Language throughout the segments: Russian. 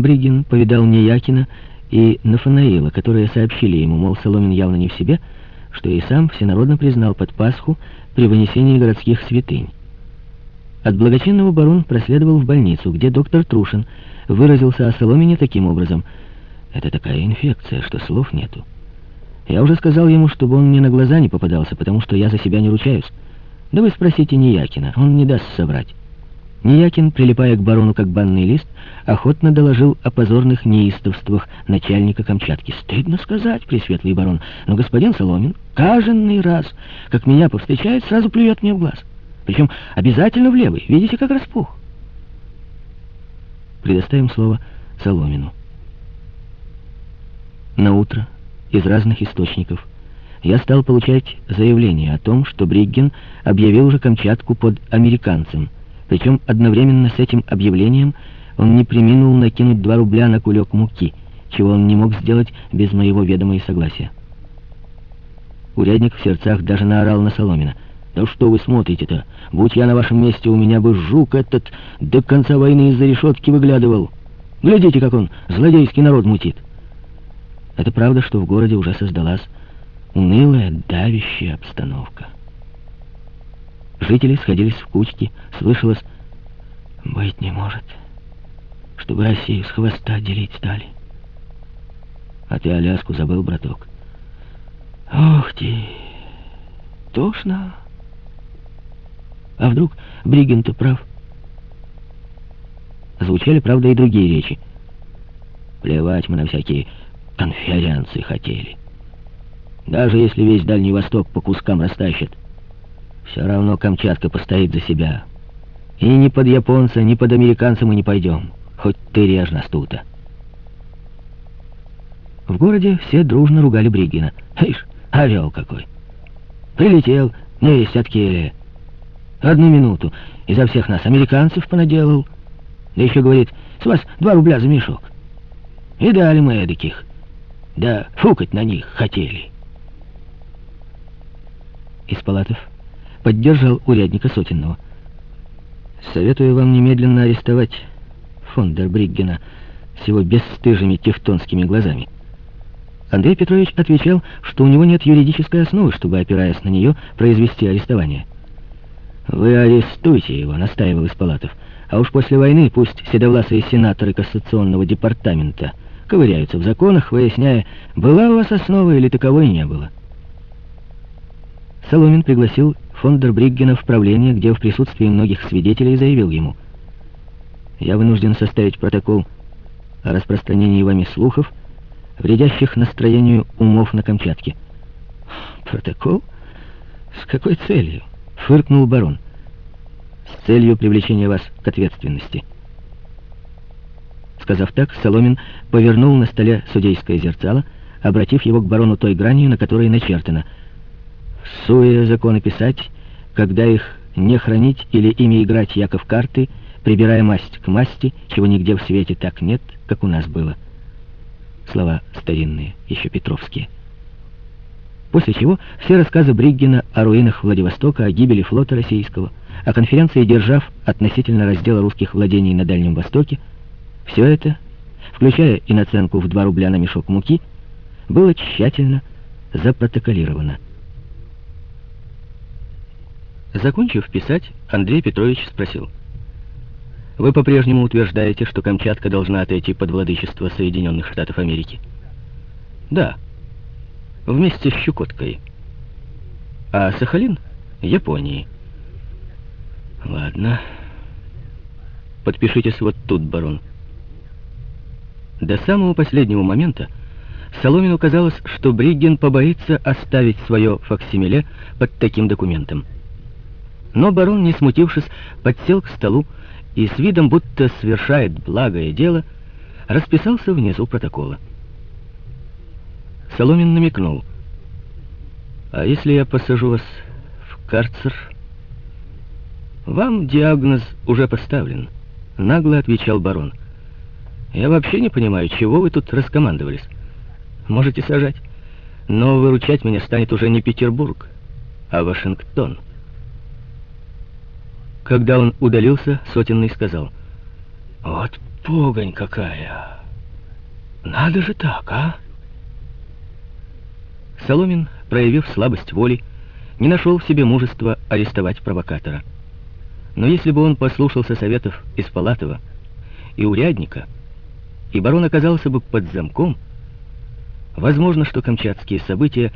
Бригин повидал Неякина и Нафанаила, которые сообщили ему, мол, Соломин явно не в себе, что и сам всенародно признал под Пасху при вынесении городских святынь. От благочинного барон проследовал в больницу, где доктор Трушин выразился о Соломине таким образом. «Это такая инфекция, что слов нету. Я уже сказал ему, чтобы он мне на глаза не попадался, потому что я за себя не ручаюсь. Да вы спросите Ниякина, он не даст соврать». Ниякин, прилипая к барону как банный лист, охотно доложил о позорных неистовствах начальника Камчатки. «Стыдно сказать, пресветлый барон, но господин Соломин каждый раз, как меня повстречает, сразу плюет мне в глаз. Причем обязательно в левый. Видите, как распух?» Предоставим слово Соломину. На утро из разных источников я стал получать заявление о том, что Бригген объявил уже Камчатку под американцем — причем одновременно с этим объявлением он не приминул накинуть два рубля на кулек муки, чего он не мог сделать без моего ведома и согласия. Урядник в сердцах даже наорал на Соломина. «Да что вы смотрите-то? Будь я на вашем месте, у меня бы жук этот до конца войны из-за решетки выглядывал. Глядите, как он злодейский народ мутит!» Это правда, что в городе уже создалась унылая, давящая обстановка. Жители сходились в кучки, слышалось «Быть не может, чтобы Россию с хвоста делить стали». А ты Аляску забыл, браток? Ох ты, тошно. А вдруг Бригин-то прав? Звучали, правда, и другие речи. Плевать мы на всякие конференции хотели. Даже если весь Дальний Восток по кускам растащат, все равно Камчатка постоит за себя. И ни под японца, ни под американца мы не пойдем. Хоть ты режь нас тут В городе все дружно ругали Бригина. Ишь, орел какой. Прилетел, не есть от Келия. Одну минуту. Изо всех нас американцев понаделал. Да еще говорит, с вас два рубля за мешок. И дали мы эдаких. Да фукать на них хотели. Из палатов поддержал урядника Сотенного. «Советую вам немедленно арестовать Фондербриггена с его бесстыжими тевтонскими глазами». Андрей Петрович отвечал, что у него нет юридической основы, чтобы, опираясь на нее, произвести арестование. «Вы арестуйте его», — настаивал из палатов. «А уж после войны пусть седовласые сенаторы Кассационного департамента ковыряются в законах, выясняя, была у вас основа или таковой не было». Соломин пригласил Фондербриггена в правление, где в присутствии многих свидетелей заявил ему, «Я вынужден составить протокол о распространении вами слухов, вредящих настроению умов на Камчатке». «Протокол? С какой целью?» — фыркнул барон. «С целью привлечения вас к ответственности». Сказав так, Соломин повернул на столе судейское зерцало, обратив его к барону той гранью, на которой начертано — Суя законы писать, когда их не хранить или ими играть яков карты, прибирая масть к масти, чего нигде в свете так нет, как у нас было. Слова старинные, еще петровские. После чего все рассказы Бриггена о руинах Владивостока, о гибели флота российского, о конференции держав относительно раздела русских владений на Дальнем Востоке, все это, включая и наценку в 2 рубля на мешок муки, было тщательно запротоколировано. Закончив писать, Андрей Петрович спросил. «Вы по-прежнему утверждаете, что Камчатка должна отойти под владычество Соединенных Штатов Америки?» «Да. Вместе с Щукоткой. А Сахалин — Японии». «Ладно. Подпишитесь вот тут, барон». До самого последнего момента Соломину казалось, что Бригген побоится оставить свое факсимиле под таким документом. Но барон, не смутившись, подсел к столу и с видом, будто совершает благое дело, расписался внизу протокола. Соломин намекнул. «А если я посажу вас в карцер?» «Вам диагноз уже поставлен», — нагло отвечал барон. «Я вообще не понимаю, чего вы тут раскомандовались. Можете сажать, но выручать меня станет уже не Петербург, а Вашингтон». Когда он удалился, Сотенный сказал, «Вот погонь какая! Надо же так, а? Соломин, проявив слабость воли, не нашел в себе мужества арестовать провокатора. Но если бы он послушался советов из Палатова и урядника, и барон оказался бы под замком, возможно, что камчатские события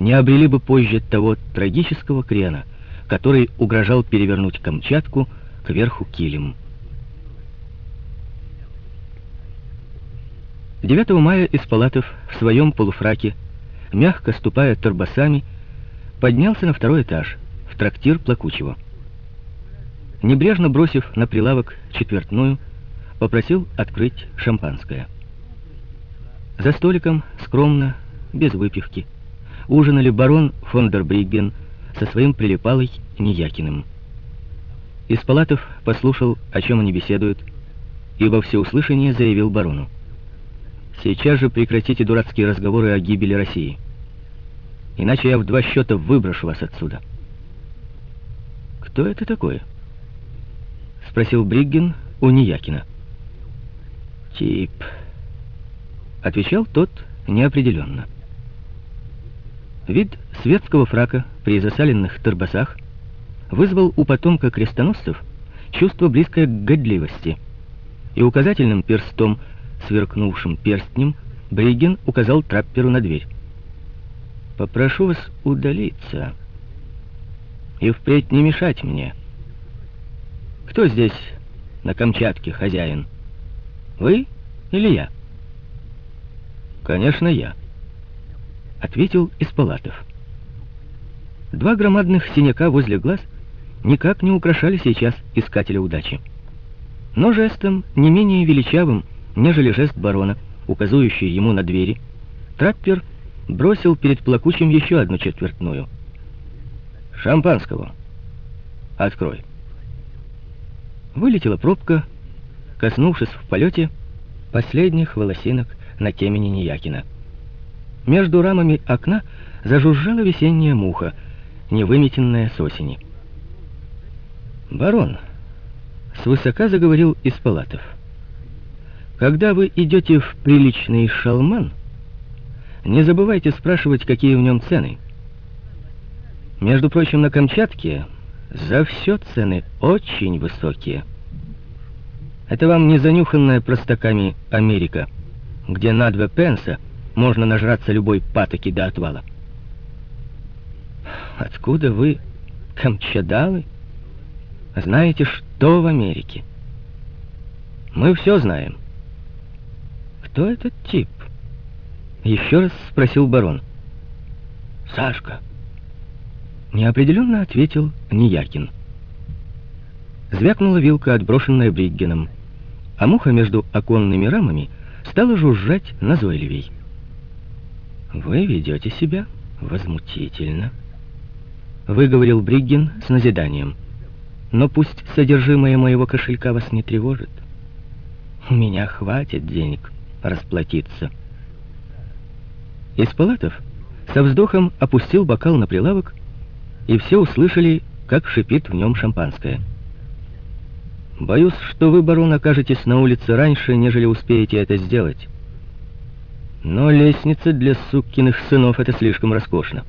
не обрели бы позже того трагического крена, который угрожал перевернуть Камчатку кверху килем. 9 мая Испалатов в своем полуфраке, мягко ступая торбосами, поднялся на второй этаж, в трактир Плакучего. Небрежно бросив на прилавок четвертную, попросил открыть шампанское. За столиком, скромно, без выпивки, ужинали барон фон дер Бригген со своим прилипалой Неякиным. Испалатов послушал, о чем они беседуют, и во всеуслышание заявил барону. «Сейчас же прекратите дурацкие разговоры о гибели России. Иначе я в два счета выброшу вас отсюда». «Кто это такой?» — спросил Бригген у Неякина. «Тип», — отвечал тот неопределенно. Вид светского фрака при засаленных торбасах вызвал у потомка крестоносцев чувство близкое к годливости, и указательным перстом, сверкнувшим перстнем, Бриген указал трапперу на дверь. «Попрошу вас удалиться и впредь не мешать мне. Кто здесь на Камчатке хозяин? Вы или я?» «Конечно, я» ответил Испалатов. Два громадных синяка возле глаз никак не украшали сейчас искателя удачи. Но жестом, не менее величавым, нежели жест барона, указывающий ему на двери, траппер бросил перед плакучим еще одну четвертную. «Шампанского! Открой!» Вылетела пробка, коснувшись в полете последних волосинок на темени Неякина. Между рамами окна зажужжала весенняя муха, невыметенная с осени. «Барон», — свысока заговорил из палатов, — «когда вы идете в приличный шалман, не забывайте спрашивать, какие в нем цены. Между прочим, на Камчатке за все цены очень высокие. Это вам не занюханная простаками Америка, где на два пенса — можно нажраться любой патоки до отвала. Откуда вы, камчадалы, знаете, что в Америке? Мы все знаем. Кто этот тип? Еще раз спросил барон. Сашка. Неопределенно ответил Ниякин. Звякнула вилка, отброшенная Бриггеном, а муха между оконными рамами стала жужжать назойливей. «Вы ведете себя возмутительно», — выговорил Бриггин с назиданием. «Но пусть содержимое моего кошелька вас не тревожит. У меня хватит денег расплатиться». Из палатов со вздохом опустил бокал на прилавок, и все услышали, как шипит в нем шампанское. «Боюсь, что вы, барон, окажетесь на улице раньше, нежели успеете это сделать». Но лестница для суккиных сынов — это слишком роскошно.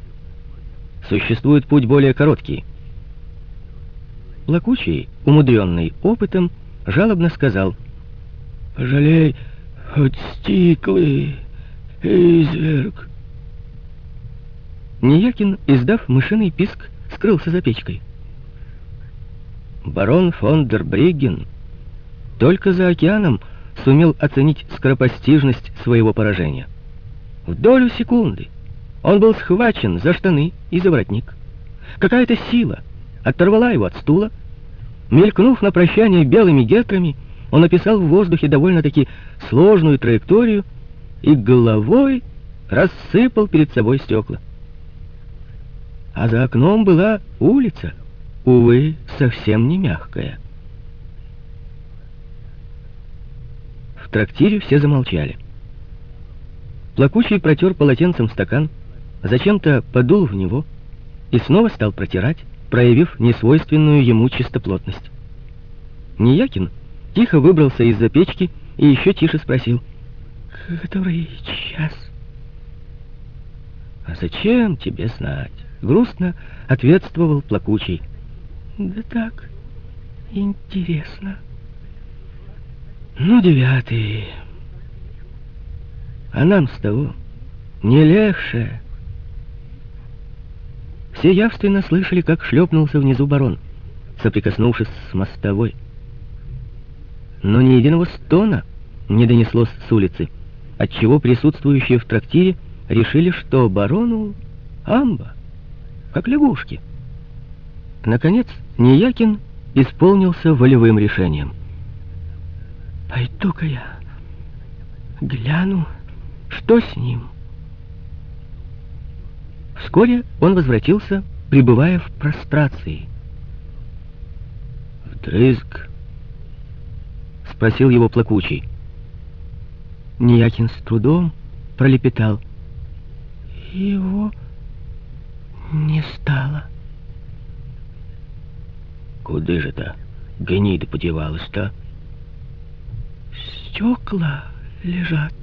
Существует путь более короткий. Плакучий, умудренный опытом, жалобно сказал, «Пожалей хоть стиклы, изверг». Неякин, издав мышиный писк, скрылся за печкой. Барон фон дер Бригген только за океаном сумел оценить скоропостижность своего поражения. В долю секунды он был схвачен за штаны и за воротник. Какая-то сила оторвала его от стула. Мелькнув на прощание белыми гетрами, он описал в воздухе довольно-таки сложную траекторию и головой рассыпал перед собой стекла. А за окном была улица, увы, совсем не мягкая. В трактире все замолчали. Плакучий протер полотенцем стакан, зачем-то подул в него и снова стал протирать, проявив несвойственную ему чистоплотность. Неякин тихо выбрался из-за печки и еще тише спросил. «Который час?» «А зачем тебе знать?» Грустно ответствовал плакучий. «Да так, интересно». «Ну, девятый, а нам с того не легче». Все явственно слышали, как шлепнулся внизу барон, соприкоснувшись с мостовой. Но ни единого стона не донеслось с улицы, отчего присутствующие в трактире решили, что барону амба, как лягушки. Наконец, Ниякин исполнился волевым решением. «Пойду-ка я гляну, что с ним». Вскоре он возвратился, пребывая в прострации. «Вдрызг?» — спросил его плакучий. Ниякин с трудом пролепетал. «Его не стало». «Куда же то гнида подевалась-то?» «Стекла лежат,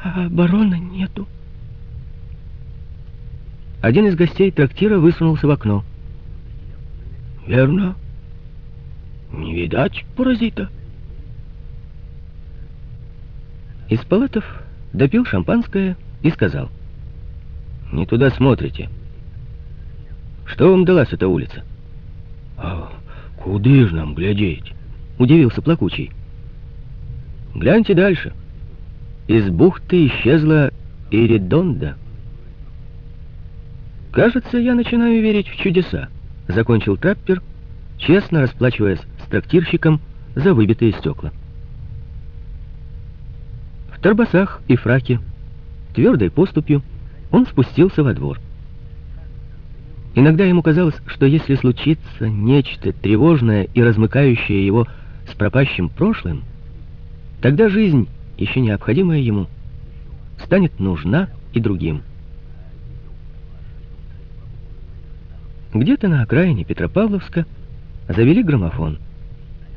а барона нету». Один из гостей трактира высунулся в окно. «Верно. Не видать паразита». Из палатов допил шампанское и сказал. «Не туда смотрите. Что вам далась эта улица?» «А куда же нам глядеть?» — удивился Плакучий. «Гляньте дальше. Из бухты исчезла Иридонда». «Кажется, я начинаю верить в чудеса», — закончил траппер, честно расплачиваясь с трактирщиком за выбитые стекла. В торбасах и фраке, твердой поступью, он спустился во двор. Иногда ему казалось, что если случится нечто тревожное и размыкающее его с пропащим прошлым, тогда жизнь, еще необходимая ему, станет нужна и другим. Где-то на окраине Петропавловска завели граммофон.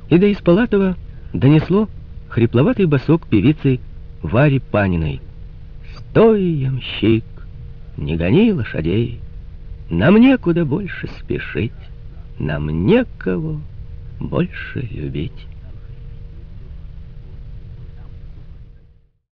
И до Испалатова донесло хрипловатый босок певицы Вари Паниной. «Стой, ямщик, не гони лошадей, нам некуда больше спешить, нам некого больше любить».